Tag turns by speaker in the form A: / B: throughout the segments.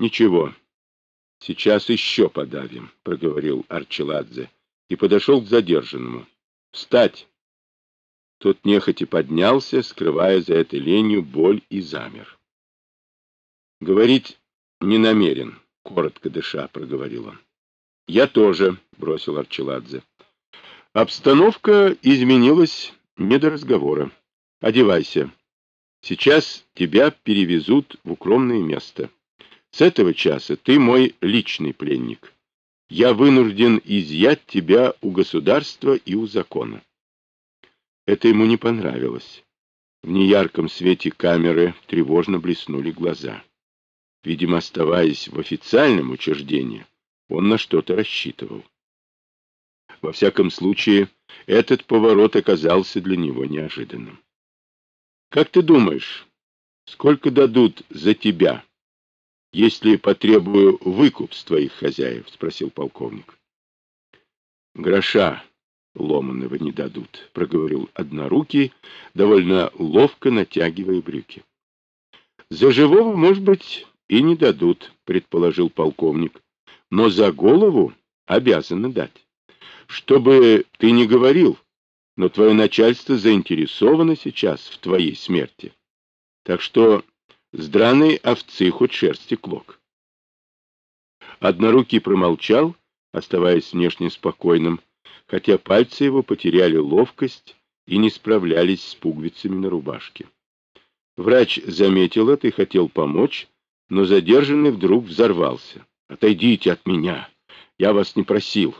A: Ничего, сейчас еще подавим, — проговорил Арчеладзе и подошел к задержанному. Встать! Тот нехотя поднялся, скрывая за этой ленью боль и замер. Говорить не намерен, — коротко дыша проговорил он. Я тоже, — бросил Арчеладзе. Обстановка изменилась не до разговора. Одевайся. Сейчас тебя перевезут в укромное место. С этого часа ты мой личный пленник. Я вынужден изъять тебя у государства и у закона. Это ему не понравилось. В неярком свете камеры тревожно блеснули глаза. Видимо, оставаясь в официальном учреждении, он на что-то рассчитывал. Во всяком случае, этот поворот оказался для него неожиданным. «Как ты думаешь, сколько дадут за тебя, если потребую выкуп с твоих хозяев?» — спросил полковник. «Гроша ломаного не дадут», — проговорил однорукий, довольно ловко натягивая брюки. «За живого, может быть, и не дадут», — предположил полковник, — «но за голову обязаны дать. Чтобы ты не говорил, но твое начальство заинтересовано сейчас в твоей смерти. Так что с драной овцы хоть шерсти клок. Однорукий промолчал, оставаясь внешне спокойным, хотя пальцы его потеряли ловкость и не справлялись с пуговицами на рубашке. Врач заметил это и хотел помочь, но задержанный вдруг взорвался. «Отойдите от меня! Я вас не просил!»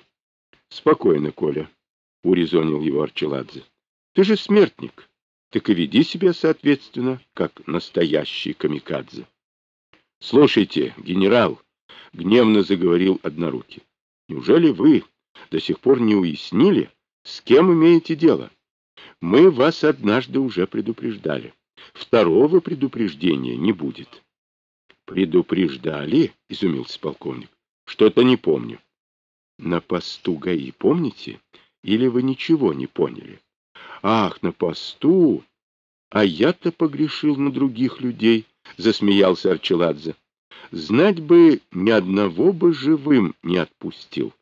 A: «Спокойно, Коля», — урезонил его Арчеладзе. — Ты же смертник, так и веди себя соответственно, как настоящий камикадзе. — Слушайте, генерал, — гневно заговорил Однорукий, — неужели вы до сих пор не уяснили, с кем имеете дело? Мы вас однажды уже предупреждали. Второго предупреждения не будет. — Предупреждали? — изумился полковник. — Что-то не помню. — На посту ГАИ, помните? — или вы ничего не поняли? Ах, на посту! А я-то погрешил на других людей, засмеялся Арчеладзе. Знать бы, ни одного бы живым не отпустил.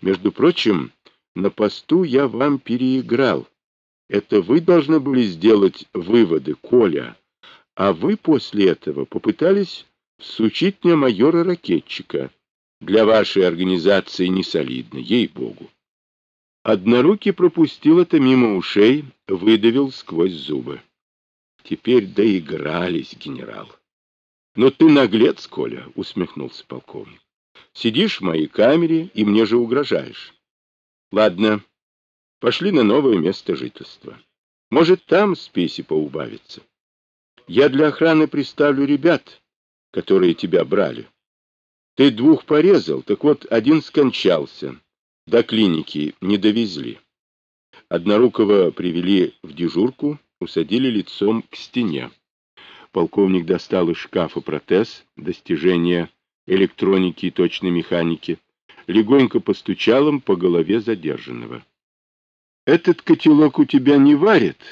A: Между прочим, на посту я вам переиграл. Это вы должны были сделать выводы, Коля. А вы после этого попытались всучить мне майора-ракетчика. Для вашей организации не солидно, ей-богу. Однорукий пропустил это мимо ушей, выдавил сквозь зубы. Теперь доигрались, генерал. Но ты наглец, Коля, усмехнулся полковник. Сидишь в моей камере и мне же угрожаешь. Ладно, пошли на новое место жительства. Может, там спеси поубавится. Я для охраны приставлю ребят, которые тебя брали. Ты двух порезал, так вот один скончался. До клиники не довезли. Однорукого привели в дежурку, усадили лицом к стене. Полковник достал из шкафа протез, достижения электроники и точной механики, легонько постучал им по голове задержанного. «Этот котелок у тебя не варит,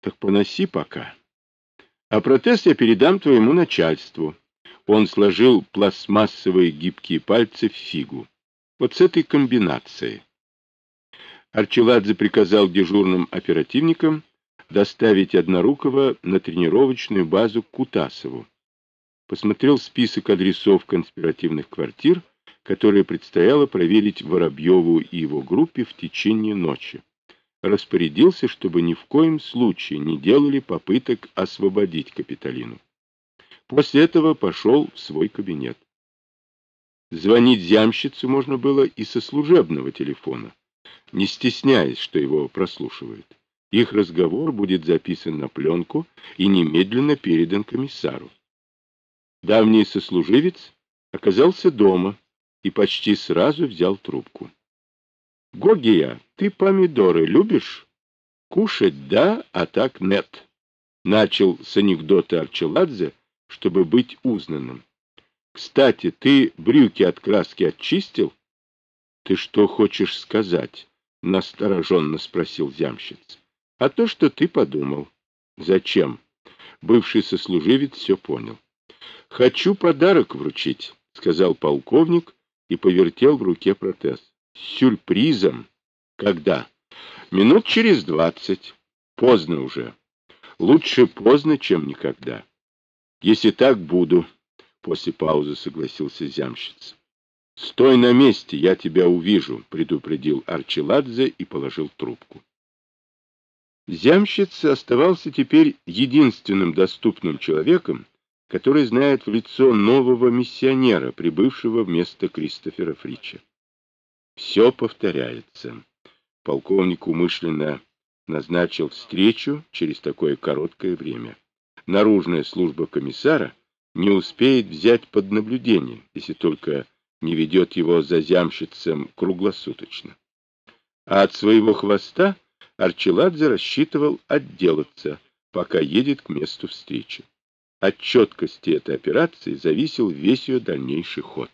A: так поноси пока. А протез я передам твоему начальству». Он сложил пластмассовые гибкие пальцы в фигу. Вот с этой комбинацией. Арчеладзе приказал дежурным оперативникам доставить Однорукого на тренировочную базу к Кутасову. Посмотрел список адресов конспиративных квартир, которые предстояло проверить Воробьеву и его группе в течение ночи. Распорядился, чтобы ни в коем случае не делали попыток освободить Капитолину. После этого пошел в свой кабинет. Звонить зямщице можно было и со служебного телефона, не стесняясь, что его прослушивают. Их разговор будет записан на пленку и немедленно передан комиссару. Давний сослуживец оказался дома и почти сразу взял трубку. — Гогия, ты помидоры любишь? — Кушать да, а так нет. Начал с анекдота Арчеладзе, чтобы быть узнанным. Кстати, ты брюки от краски очистил? — Ты что хочешь сказать? — настороженно спросил зямщиц. — А то, что ты подумал. — Зачем? Бывший сослуживец все понял. — Хочу подарок вручить. сказал полковник и повертел в руке протез. — сюрпризом? — Когда? — Минут через двадцать. Поздно уже. Лучше поздно, чем никогда. — Если так буду, — после паузы согласился Зямщиц. — Стой на месте, я тебя увижу, — предупредил Арчеладзе и положил трубку. Зямщиц оставался теперь единственным доступным человеком, который знает в лицо нового миссионера, прибывшего вместо Кристофера Фрича. Все повторяется. Полковник умышленно назначил встречу через такое короткое время. Наружная служба комиссара не успеет взять под наблюдение, если только не ведет его за зямщицем круглосуточно. А от своего хвоста Арчеладзе рассчитывал отделаться, пока едет к месту встречи. От четкости этой операции зависел весь ее дальнейший ход.